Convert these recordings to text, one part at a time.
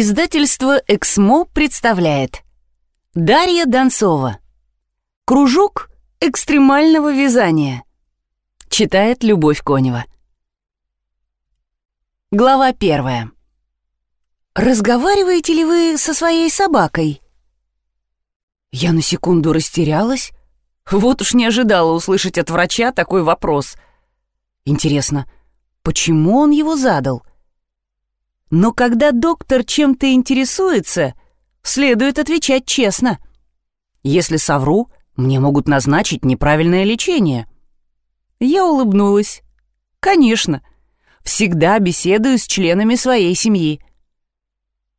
Издательство «Эксмо» представляет Дарья Донцова Кружок экстремального вязания Читает Любовь Конева Глава первая Разговариваете ли вы со своей собакой? Я на секунду растерялась. Вот уж не ожидала услышать от врача такой вопрос. Интересно, почему он его задал? Но когда доктор чем-то интересуется, следует отвечать честно. Если совру, мне могут назначить неправильное лечение. Я улыбнулась. Конечно, всегда беседую с членами своей семьи.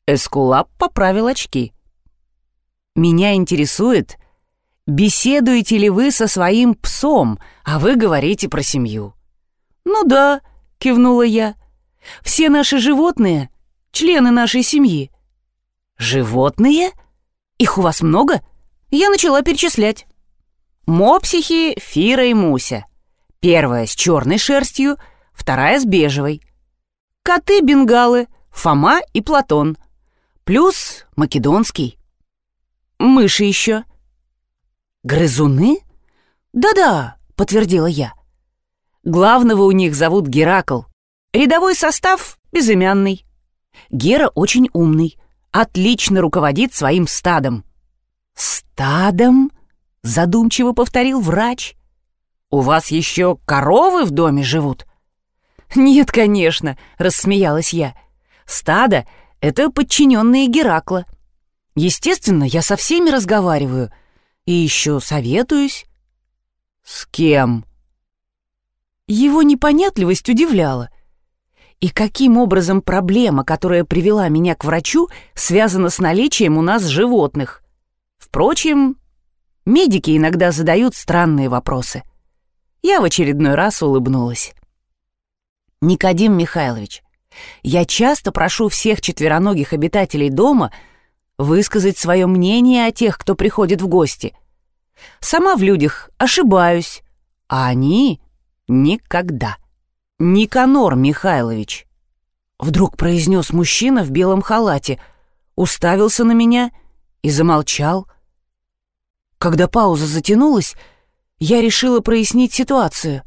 Эскулап поправил очки. Меня интересует, беседуете ли вы со своим псом, а вы говорите про семью. Ну да, кивнула я. Все наши животные — члены нашей семьи». «Животные? Их у вас много?» Я начала перечислять. Мопсихи, Фира и Муся. Первая с черной шерстью, вторая с бежевой. Коты-бенгалы, Фома и Платон. Плюс македонский. Мыши еще. Грызуны? Да-да, подтвердила я. Главного у них зовут Геракл. Рядовой состав безымянный. Гера очень умный, отлично руководит своим стадом. «Стадом?» — задумчиво повторил врач. «У вас еще коровы в доме живут?» «Нет, конечно», — рассмеялась я. «Стадо — это подчиненные Геракла. Естественно, я со всеми разговариваю и еще советуюсь». «С кем?» Его непонятливость удивляла — и каким образом проблема, которая привела меня к врачу, связана с наличием у нас животных. Впрочем, медики иногда задают странные вопросы. Я в очередной раз улыбнулась. Никодим Михайлович, я часто прошу всех четвероногих обитателей дома высказать свое мнение о тех, кто приходит в гости. Сама в людях ошибаюсь, а они — никогда. «Никанор Михайлович», — вдруг произнес мужчина в белом халате, уставился на меня и замолчал. Когда пауза затянулась, я решила прояснить ситуацию.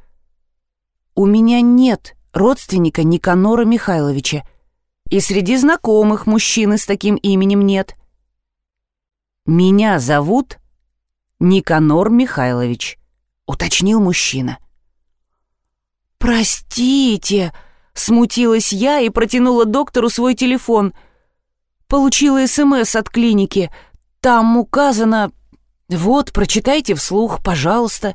«У меня нет родственника Никанора Михайловича, и среди знакомых мужчины с таким именем нет. Меня зовут Никанор Михайлович», — уточнил мужчина. «Простите!» — смутилась я и протянула доктору свой телефон. Получила СМС от клиники. Там указано... Вот, прочитайте вслух, пожалуйста.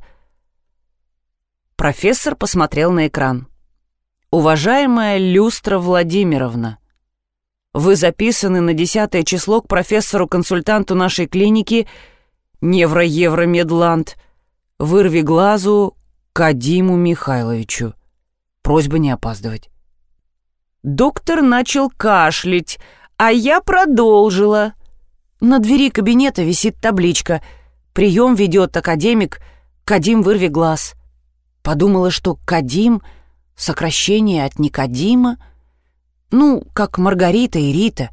Профессор посмотрел на экран. «Уважаемая Люстра Владимировна, вы записаны на десятое число к профессору-консультанту нашей клиники Невро-Евро-Медланд. Вырви глазу Кадиму Михайловичу. Просьба не опаздывать. Доктор начал кашлять, а я продолжила. На двери кабинета висит табличка «Прием ведет академик Кадим Вырви глаз». Подумала, что Кадим — сокращение от Никодима. Ну, как Маргарита и Рита.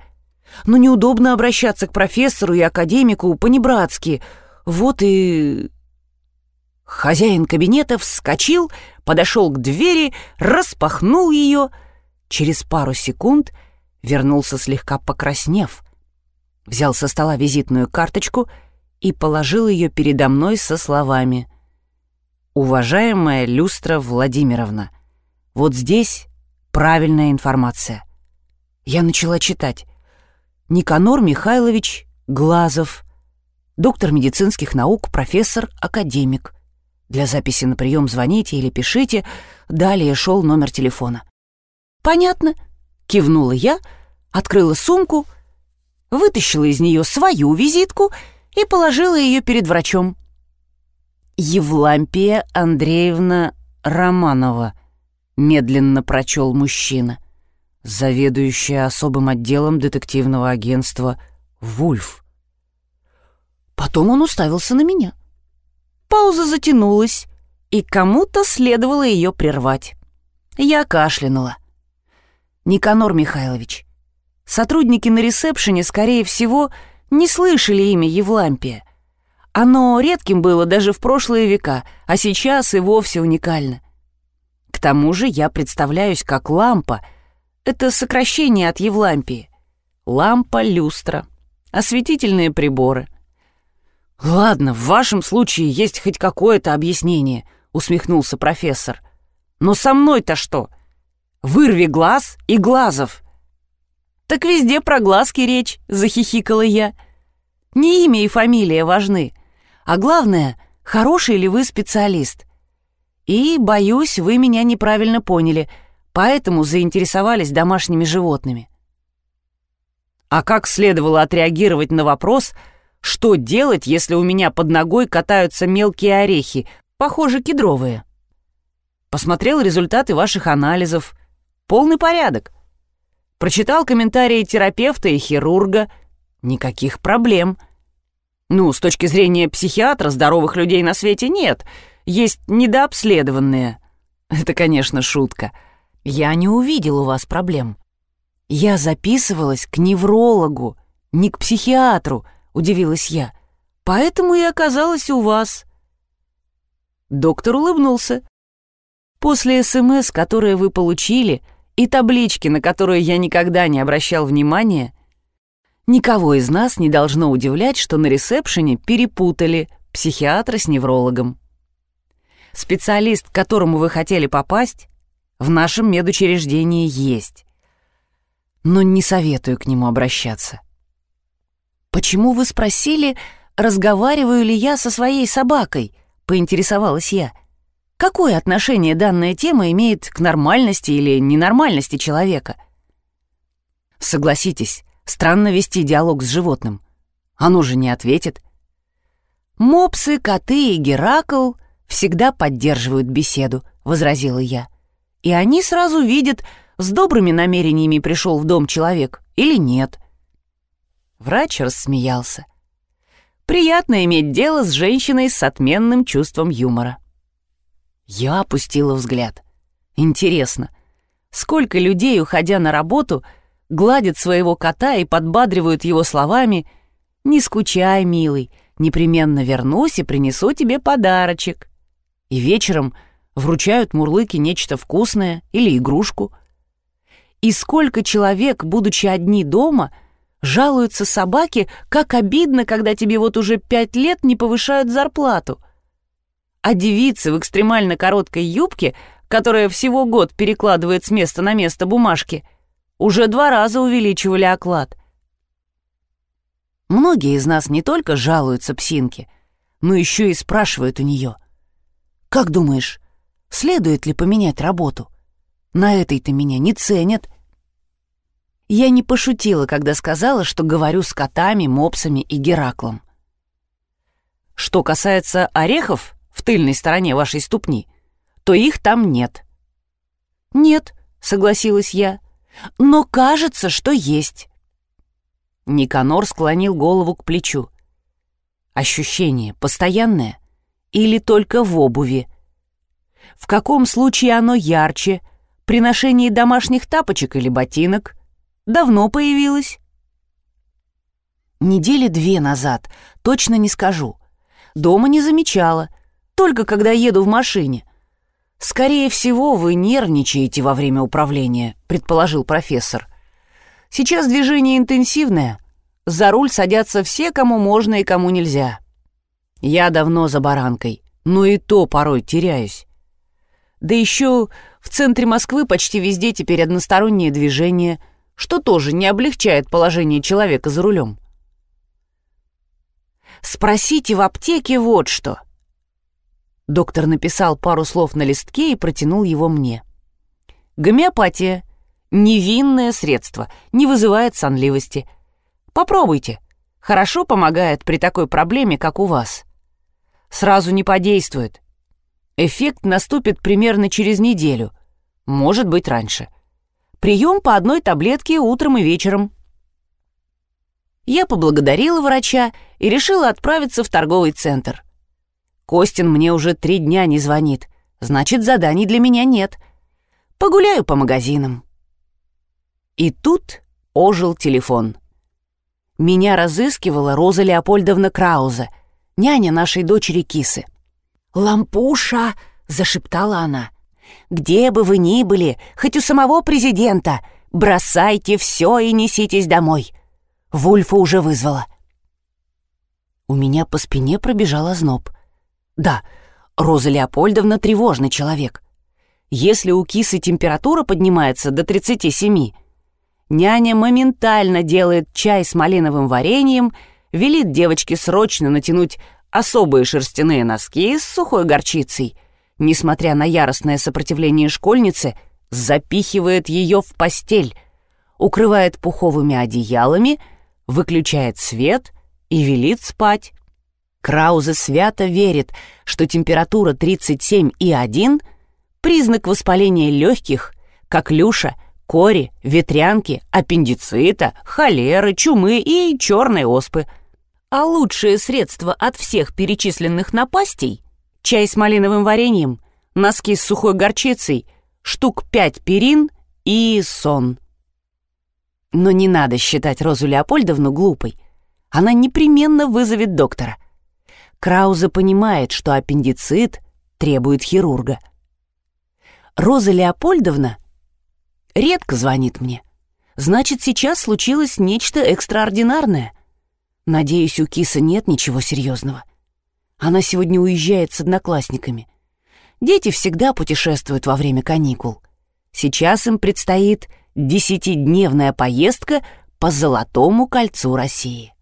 Но неудобно обращаться к профессору и академику по-небратски. Вот и... Хозяин кабинета вскочил, подошел к двери, распахнул ее. Через пару секунд вернулся слегка покраснев. Взял со стола визитную карточку и положил ее передо мной со словами. «Уважаемая Люстра Владимировна, вот здесь правильная информация». Я начала читать. Никанор Михайлович Глазов, доктор медицинских наук, профессор, академик. Для записи на прием звоните или пишите. Далее шел номер телефона. «Понятно», — кивнула я, открыла сумку, вытащила из нее свою визитку и положила ее перед врачом. «Евлампия Андреевна Романова», — медленно прочел мужчина, заведующая особым отделом детективного агентства «Вульф». Потом он уставился на меня — Пауза затянулась, и кому-то следовало ее прервать. Я кашлянула. «Никанор Михайлович, Сотрудники на ресепшене, скорее всего, не слышали имя Евлампия. Оно редким было даже в прошлые века, а сейчас и вовсе уникально. К тому же я представляюсь как лампа. Это сокращение от Евлампии. Лампа-люстра. Осветительные приборы. «Ладно, в вашем случае есть хоть какое-то объяснение», — усмехнулся профессор. «Но со мной-то что? Вырви глаз и глазов». «Так везде про глазки речь», — захихикала я. «Не имя и фамилия важны, а главное, хороший ли вы специалист. И, боюсь, вы меня неправильно поняли, поэтому заинтересовались домашними животными». А как следовало отреагировать на вопрос, что делать, если у меня под ногой катаются мелкие орехи, похоже, кедровые? Посмотрел результаты ваших анализов. Полный порядок. Прочитал комментарии терапевта и хирурга. Никаких проблем. Ну, с точки зрения психиатра, здоровых людей на свете нет. Есть недообследованные. Это, конечно, шутка. Я не увидел у вас проблем. Я записывалась к неврологу, не к психиатру, удивилась я. Поэтому и оказалась у вас. Доктор улыбнулся. После СМС, которое вы получили, и таблички, на которые я никогда не обращал внимания, никого из нас не должно удивлять, что на ресепшене перепутали психиатра с неврологом. Специалист, к которому вы хотели попасть, в нашем медучреждении есть. Но не советую к нему обращаться. «Почему вы спросили, разговариваю ли я со своей собакой?» — поинтересовалась я. — Какое отношение данная тема имеет к нормальности или ненормальности человека? Согласитесь, странно вести диалог с животным. Оно же не ответит. «Мопсы, коты и Геракл всегда поддерживают беседу», — возразила я. «И они сразу видят, с добрыми намерениями пришел в дом человек или нет». Врач рассмеялся. «Приятно иметь дело с женщиной с отменным чувством юмора». Я опустила взгляд. Интересно, сколько людей, уходя на работу, гладят своего кота и подбадривают его словами «Не скучай, милый, непременно вернусь и принесу тебе подарочек». И вечером вручают мурлыке нечто вкусное или игрушку. И сколько человек, будучи одни дома, жалуются собаке, как обидно, когда тебе вот уже пять лет не повышают зарплату — а девицы в экстремально короткой юбке, которая всего год перекладывает с места на место бумажки, уже два раза увеличивали оклад. Многие из нас не только жалуются псинке, но еще и спрашивают у нее. «Как думаешь, следует ли поменять работу? На этой-то меня не ценят». Я не пошутила, когда сказала, что говорю с котами, мопсами и Гераклом. Что касается орехов, в тыльной стороне вашей ступни, то их там нет». «Нет», — согласилась я, — «но кажется, что есть». Никанор склонил голову к плечу. «Ощущение постоянное или только в обуви? В каком случае оно ярче, при ношении домашних тапочек или ботинок? Давно появилось?» Недели две назад, точно не скажу. Дома не замечала, только когда еду в машине. Скорее всего, вы нервничаете во время управления, предположил профессор. Сейчас движение интенсивное. За руль садятся все, кому можно и кому нельзя. Я давно за баранкой, но и то порой теряюсь. Да еще в центре Москвы почти везде теперь одностороннее движение, что тоже не облегчает положение человека за рулем. Спросите в аптеке вот что. Доктор написал пару слов на листке и протянул его мне. Гомеопатия. Невинное средство, не вызывает сонливости. Попробуйте. Хорошо помогает при такой проблеме, как у вас. Сразу не подействует. Эффект наступит примерно через неделю, может быть раньше. Прием по одной таблетке утром и вечером. Я поблагодарила врача и решила отправиться в торговый центр. Костин мне уже три дня не звонит. Значит, заданий для меня нет. Погуляю по магазинам. И тут ожил телефон. Меня разыскивала Роза Леопольдовна Крауза, няня нашей дочери Кисы. «Лампуша!» — зашептала она. «Где бы вы ни были, хоть у самого президента, бросайте все и неситесь домой. Вульфа уже вызвала». У меня по спине пробежал озноб. Да, Роза Леопольдовна тревожный человек. Если у кисы температура поднимается до 37, няня моментально делает чай с малиновым вареньем, велит девочке срочно натянуть особые шерстяные носки с сухой горчицей, несмотря на яростное сопротивление школьницы, запихивает ее в постель, укрывает пуховыми одеялами, выключает свет и велит спать. Краузе свято верит, что температура 37,1 – признак воспаления легких, как люша, кори, ветрянки, аппендицита, холеры, чумы и черной оспы – а лучшее средство от всех перечисленных напастей — чай с малиновым вареньем, носки с сухой горчицей, штук пять перин и сон. Но не надо считать Розу Леопольдовну глупой. Она непременно вызовет доктора. Крауза понимает, что аппендицит требует хирурга. Роза Леопольдовна редко звонит мне. Значит, сейчас случилось нечто экстраординарное — Надеюсь, у Киса нет ничего серьезного. Она сегодня уезжает с одноклассниками. Дети всегда путешествуют во время каникул. Сейчас им предстоит десятидневная поездка по Золотому кольцу России.